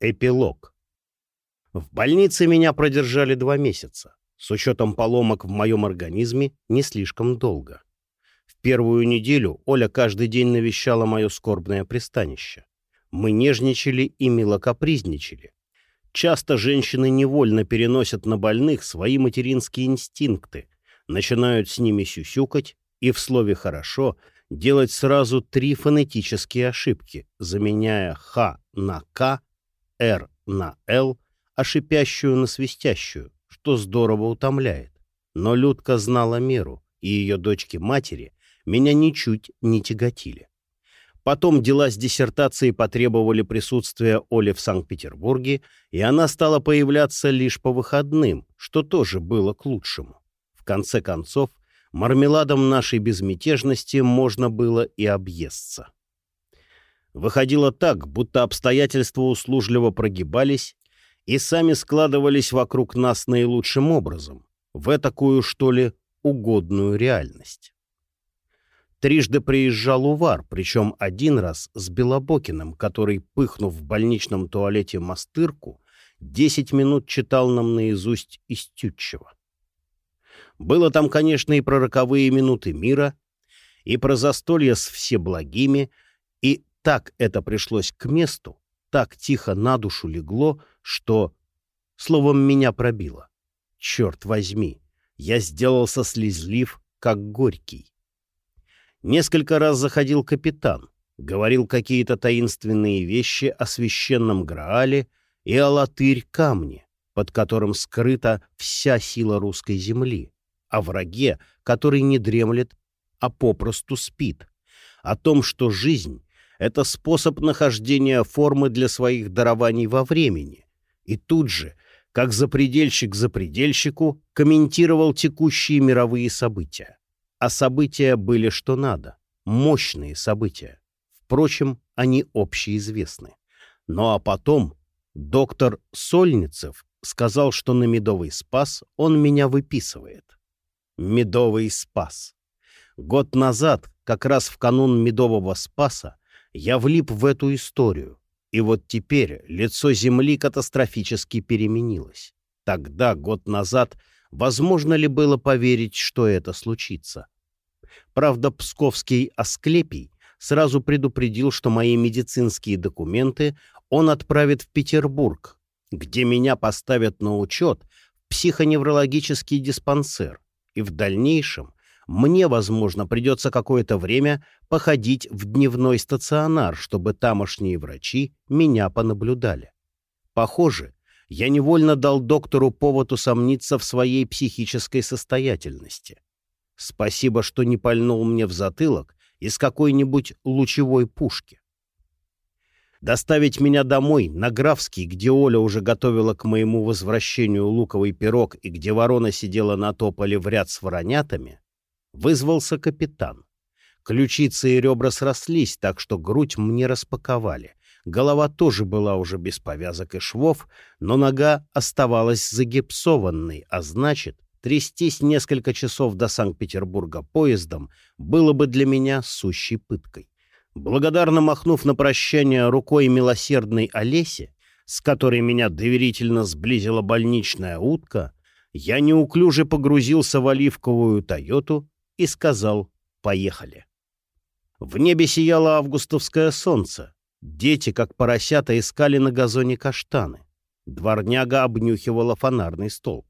Эпилог. В больнице меня продержали два месяца. С учетом поломок в моем организме не слишком долго. В первую неделю Оля каждый день навещала мое скорбное пристанище. Мы нежничали и мило капризничали. Часто женщины невольно переносят на больных свои материнские инстинкты, начинают с ними сюсюкать и в слове «хорошо» делать сразу три фонетические ошибки, заменяя «х» на «к», «р» на «л», а шипящую на свистящую, что здорово утомляет. Но Людка знала меру, и ее дочки-матери меня ничуть не тяготили. Потом дела с диссертацией потребовали присутствия Оли в Санкт-Петербурге, и она стала появляться лишь по выходным, что тоже было к лучшему. В конце концов, мармеладом нашей безмятежности можно было и объесться. Выходило так, будто обстоятельства услужливо прогибались и сами складывались вокруг нас наилучшим образом, в такую, что ли, угодную реальность. Трижды приезжал Увар, причем один раз с Белобокиным, который, пыхнув в больничном туалете мастырку, десять минут читал нам наизусть из Тютчева. Было там, конечно, и про роковые минуты мира, и про застолье с всеблагими, так это пришлось к месту, так тихо на душу легло, что, словом, меня пробило. Черт возьми, я сделался слезлив, как горький. Несколько раз заходил капитан, говорил какие-то таинственные вещи о священном Граале и о латырь камне, под которым скрыта вся сила русской земли, о враге, который не дремлет, а попросту спит, о том, что жизнь — это способ нахождения формы для своих дарований во времени, и тут же, как запредельщик запредельщику, комментировал текущие мировые события. А события были что надо, мощные события. Впрочем, они общеизвестны. Ну а потом доктор Сольницев сказал, что на Медовый Спас он меня выписывает. Медовый Спас. Год назад, как раз в канун Медового Спаса, я влип в эту историю. И вот теперь лицо Земли катастрофически переменилось. Тогда, год назад, возможно ли было поверить, что это случится? Правда, псковский Асклепий сразу предупредил, что мои медицинские документы он отправит в Петербург, где меня поставят на учет в психоневрологический диспансер и в дальнейшем мне, возможно, придется какое-то время походить в дневной стационар, чтобы тамошние врачи меня понаблюдали. Похоже, я невольно дал доктору повод усомниться в своей психической состоятельности. Спасибо, что не пальнул мне в затылок из какой-нибудь лучевой пушки. Доставить меня домой, на Графский, где Оля уже готовила к моему возвращению луковый пирог и где ворона сидела на тополе в ряд с воронятами, вызвался капитан. Ключицы и ребра срослись, так что грудь мне распаковали. Голова тоже была уже без повязок и швов, но нога оставалась загипсованной, а значит, трястись несколько часов до Санкт-Петербурга поездом было бы для меня сущей пыткой. Благодарно махнув на прощание рукой милосердной Олесе, с которой меня доверительно сблизила больничная утка, я неуклюже погрузился в оливковую «Тойоту» и сказал «Поехали». В небе сияло августовское солнце. Дети, как поросята, искали на газоне каштаны. Дворняга обнюхивала фонарный столб.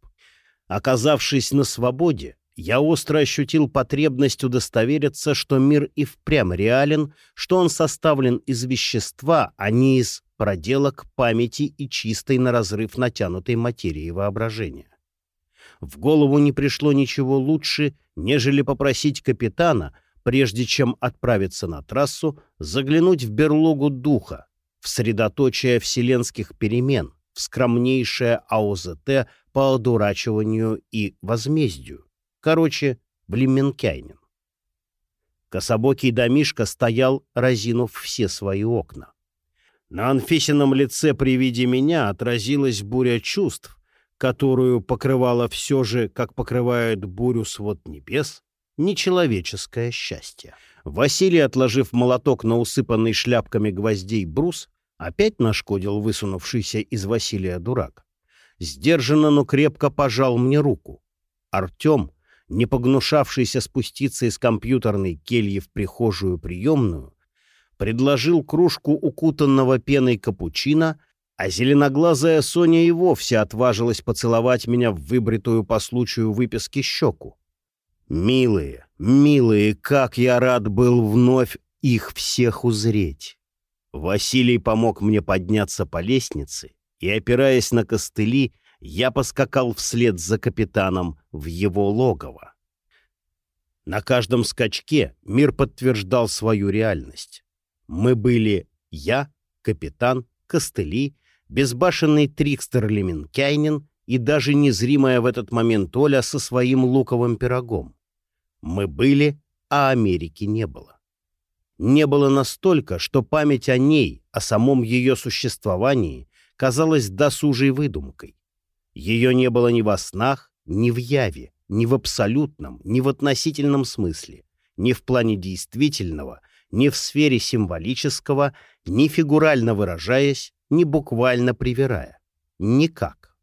Оказавшись на свободе, я остро ощутил потребность удостовериться, что мир и впрямь реален, что он составлен из вещества, а не из проделок памяти и чистой на разрыв натянутой материи воображения. В голову не пришло ничего лучше, нежели попросить капитана, прежде чем отправиться на трассу, заглянуть в берлогу духа, в средоточие вселенских перемен, в скромнейшее АОЗТ по одурачиванию и возмездию Короче, Блименкайнин. Кособокий домишка стоял, разинув все свои окна. На Анфисином лице при виде меня отразилась буря чувств, которую покрывало все же, как покрывает бурю свод небес, нечеловеческое счастье. Василий, отложив молоток на усыпанный шляпками гвоздей брус, Опять нашкодил высунувшийся из Василия дурак. Сдержанно, но крепко пожал мне руку. Артем, не погнушавшийся спуститься из компьютерной кельи в прихожую приемную, предложил кружку укутанного пеной капучино, а зеленоглазая Соня и вовсе отважилась поцеловать меня в выбритую по случаю выписки щеку. Милые, милые, как я рад был вновь их всех узреть. Василий помог мне подняться по лестнице, и, опираясь на костыли, я поскакал вслед за капитаном в его логово. На каждом скачке мир подтверждал свою реальность. Мы были я, капитан, костыли, безбашенный трикстер Леменкайнин и даже незримая в этот момент Оля со своим луковым пирогом. Мы были, а Америки не было. Не было настолько, что память о ней, о самом ее существовании, казалась досужей выдумкой. Ее не было ни во снах, ни в яве, ни в абсолютном, ни в относительном смысле, ни в плане действительного, ни в сфере символического, ни фигурально выражаясь, ни буквально привирая. Никак.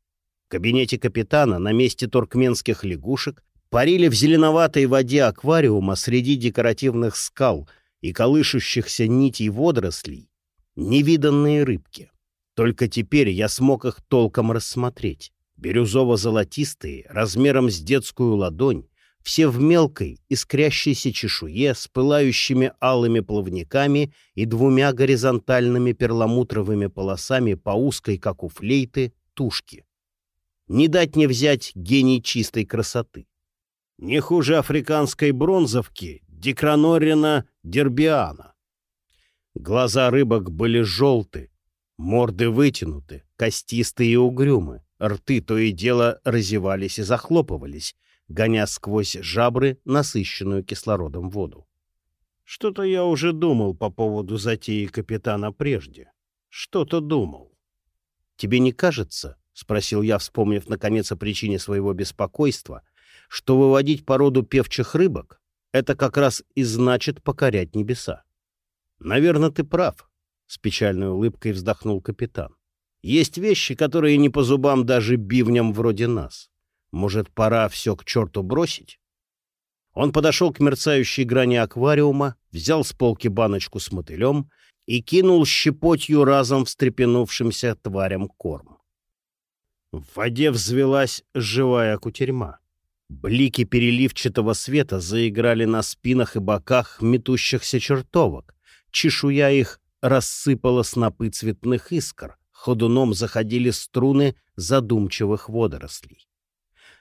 В кабинете капитана на месте туркменских лягушек парили в зеленоватой воде аквариума среди декоративных скал и колышущихся нитей водорослей невиданные рыбки. Только теперь я смог их толком рассмотреть. Бирюзово-золотистые, размером с детскую ладонь, все в мелкой, искрящейся чешуе с пылающими алыми плавниками и двумя горизонтальными перламутровыми полосами по узкой, как у флейты, тушки. Не дать не взять гений чистой красоты. Не хуже африканской бронзовки Дикранорина дербиана. Глаза рыбок были желты, морды вытянуты, костистые и угрюмы, рты то и дело разевались и захлопывались, гоня сквозь жабры насыщенную кислородом воду. Что-то я уже думал по поводу затеи капитана прежде. Что-то думал. «Тебе не кажется, — спросил я, вспомнив наконец о причине своего беспокойства, — что выводить породу певчих рыбок — это как раз и значит покорять небеса? Наверное, ты прав, — с печальной улыбкой вздохнул капитан. Есть вещи, которые не по зубам даже бивням вроде нас. Может, пора все к черту бросить? Он подошел к мерцающей грани аквариума, взял с полки баночку с мотылем и кинул щепотью разом встрепенувшимся тварям корм. В воде взвелась живая кутерьма. Блики переливчатого света заиграли на спинах и боках метущихся чертовок. Чешуя их рассыпала снопы цветных искр. Ходуном заходили струны задумчивых водорослей.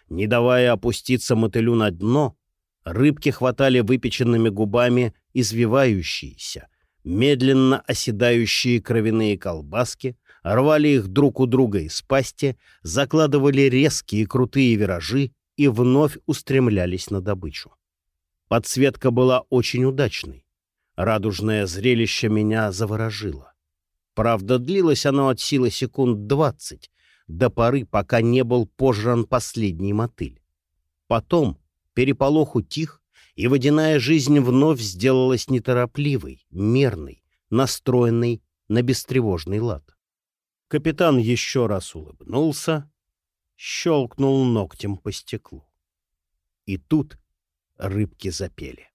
Не давая опуститься мотылю на дно, рыбки хватали выпеченными губами извивающиеся, медленно оседающие кровяные колбаски, рвали их друг у друга из пасти, закладывали резкие крутые виражи и вновь устремлялись на добычу. Подсветка была очень удачной. Радужное зрелище меня заворожило. Правда, длилось оно от силы секунд двадцать, до поры, пока не был пожран последний мотыль. Потом переполох утих, и водяная жизнь вновь сделалась неторопливой, мерной, настроенной на бестревожный лад. Капитан еще раз улыбнулся, щелкнул ногтем по стеклу. И тут рыбки запели.